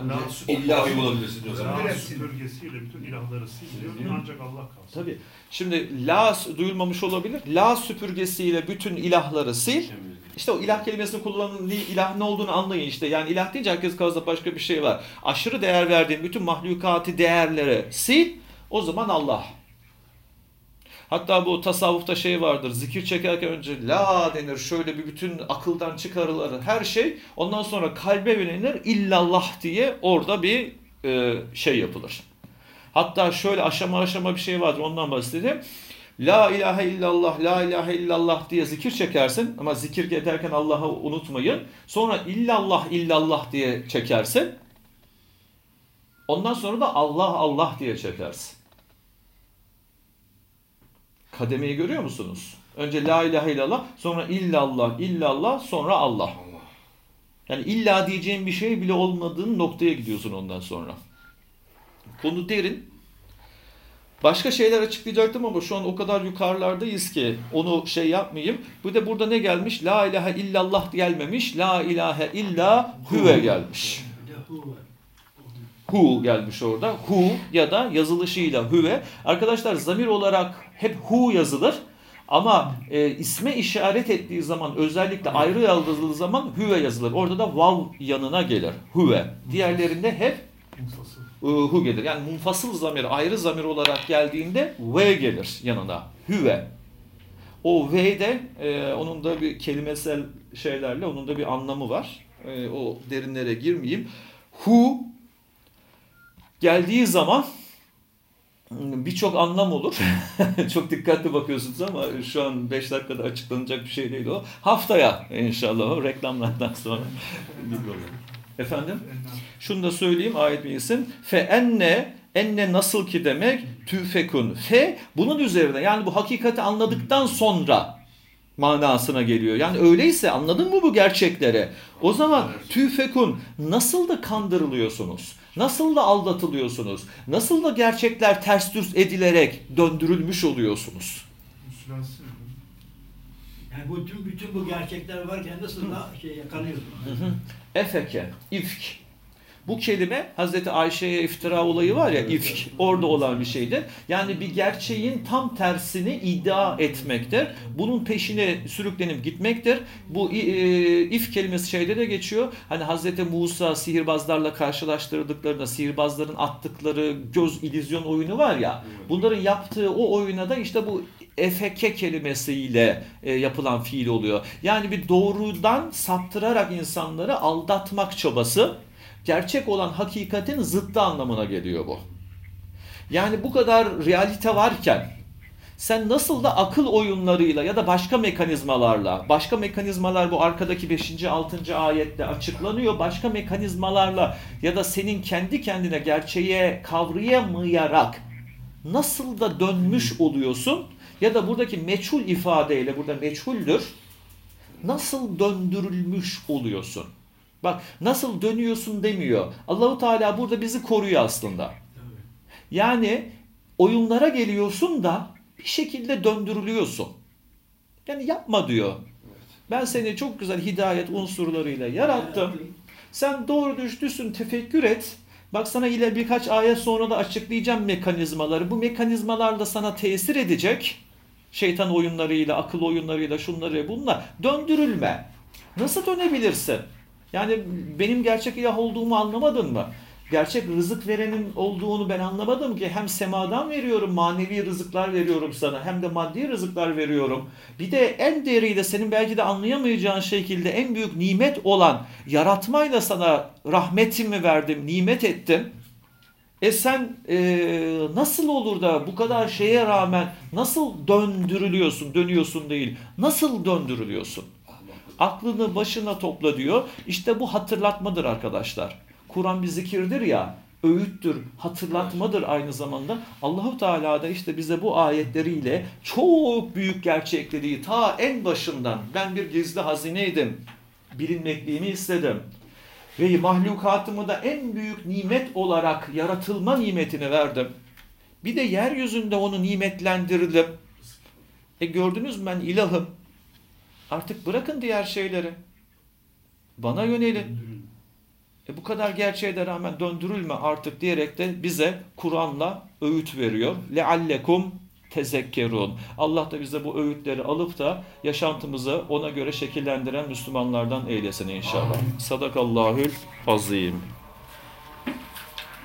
Ancak süpürge- illahı bulabilirsin diyor. Zaman. süpürgesiyle bütün ilahları siliyor. Ancak Allah kalsın. Tabii. Şimdi la duyulmamış olabilir. La süpürgesiyle bütün ilahları sil. İşte o ilah kelimesini kullanan ilah ne olduğunu anlayın işte. Yani ilah deyince herkes kafasında başka bir şey var. Aşırı değer verdiğin bütün mahlukati değerleri sil. O zaman Allah. Hatta bu tasavvufta şey vardır. Zikir çekerken önce la denir. Şöyle bir bütün akıldan çıkarılır her şey. Ondan sonra kalbe yönelir. illallah diye orada bir e, şey yapılır. Hatta şöyle aşama aşama bir şey vardır. Ondan bahsedeyim. La ilahe illallah, la ilahe illallah diye zikir çekersin. Ama zikir ederken Allah'ı unutmayın. Sonra illallah, illallah diye çekersin. Ondan sonra da Allah, Allah diye çekersin. Kademeyi görüyor musunuz? Önce la ilahe illallah, sonra illallah, illallah, sonra Allah. Yani illa diyeceğin bir şey bile olmadığın noktaya gidiyorsun ondan sonra. Konu derin. Başka şeyler açıklayacaktım ama şu an o kadar yukarılardayız ki onu şey yapmayayım. Bir de burada ne gelmiş? La ilahe illallah gelmemiş. La ilahe illa huve gelmiş. Hu gelmiş orada. Hu ya da yazılışıyla huve. Arkadaşlar zamir olarak hep hu yazılır. Ama e, isme işaret ettiği zaman özellikle ayrı yazıldığı zaman huve yazılır. Orada da vav yanına gelir. Huve. Diğerlerinde hep Infası. hu gelir. Yani munfasıl zamir, ayrı zamir olarak geldiğinde ve gelir yanına. Hüve. O ve de e, onun da bir kelimesel şeylerle onun da bir anlamı var. E, o derinlere girmeyeyim. Hu geldiği zaman birçok anlam olur. Çok dikkatli bakıyorsunuz ama şu an 5 dakikada açıklanacak bir şey değil o. Haftaya inşallah o reklamlardan sonra. Efendim? Şunu da söyleyeyim ayet bilgisin. Fe enne enne nasıl ki demek tüfekun. Fe bunun üzerine yani bu hakikati anladıktan sonra manasına geliyor. Yani öyleyse anladın mı bu gerçekleri? O zaman tüfekun nasıl da kandırılıyorsunuz? Nasıl da aldatılıyorsunuz? Nasıl da gerçekler ters düz edilerek döndürülmüş oluyorsunuz? Yani bu bütün, bütün bu gerçekler varken nasıl da şey yakalıyorsun. Efeke, ifk. Bu kelime Hazreti Ayşe'ye iftira olayı var ya ifk orada olan bir şeydir. Yani bir gerçeğin tam tersini iddia etmektir. Bunun peşine sürüklenip gitmektir. Bu e, if kelimesi şeyde de geçiyor. Hani Hazreti Musa sihirbazlarla karşılaştırdıklarında sihirbazların attıkları göz illüzyon oyunu var ya. Bunların yaptığı o oyuna da işte bu efeke kelimesiyle e, yapılan fiil oluyor. Yani bir doğrudan saptırarak insanları aldatmak çabası gerçek olan hakikatin zıttı anlamına geliyor bu. Yani bu kadar realite varken sen nasıl da akıl oyunlarıyla ya da başka mekanizmalarla, başka mekanizmalar bu arkadaki 5. 6. ayette açıklanıyor. Başka mekanizmalarla ya da senin kendi kendine gerçeğe kavrayamayarak nasıl da dönmüş oluyorsun ya da buradaki meçhul ifadeyle burada meçhuldür. Nasıl döndürülmüş oluyorsun? Bak nasıl dönüyorsun demiyor. Allahu Teala burada bizi koruyor aslında. Yani oyunlara geliyorsun da bir şekilde döndürülüyorsun. Yani yapma diyor. Ben seni çok güzel hidayet unsurlarıyla yarattım. Sen doğru düştüsün tefekkür et. Bak sana ile birkaç ayet sonra da açıklayacağım mekanizmaları. Bu mekanizmalar da sana tesir edecek. Şeytan oyunlarıyla, akıl oyunlarıyla, şunları bunlar. Döndürülme. Nasıl dönebilirsin? Yani benim gerçek ilah olduğumu anlamadın mı? Gerçek rızık verenin olduğunu ben anlamadım ki hem semadan veriyorum, manevi rızıklar veriyorum sana hem de maddi rızıklar veriyorum. Bir de en değeriyle senin belki de anlayamayacağın şekilde en büyük nimet olan yaratmayla sana rahmetimi verdim, nimet ettim. E sen e, nasıl olur da bu kadar şeye rağmen nasıl döndürülüyorsun, dönüyorsun değil, nasıl döndürülüyorsun? Aklını başına topla diyor. İşte bu hatırlatmadır arkadaşlar. Kur'an bir zikirdir ya, öğüttür, hatırlatmadır aynı zamanda. Allahu Teala da işte bize bu ayetleriyle çok büyük gerçekleri ta en başından ben bir gizli hazineydim. Bilinmekliğimi istedim. Ve mahlukatımı da en büyük nimet olarak yaratılma nimetini verdim. Bir de yeryüzünde onu nimetlendirdim. E gördünüz mü ben ilahım. Artık bırakın diğer şeyleri. Bana yönelin. E bu kadar gerçeğe de rağmen döndürülme artık diyerek de bize Kur'an'la öğüt veriyor. Leallekum tezekkerun. Allah da bize bu öğütleri alıp da yaşantımızı ona göre şekillendiren Müslümanlardan eylesin inşallah. Sadakallahül azim.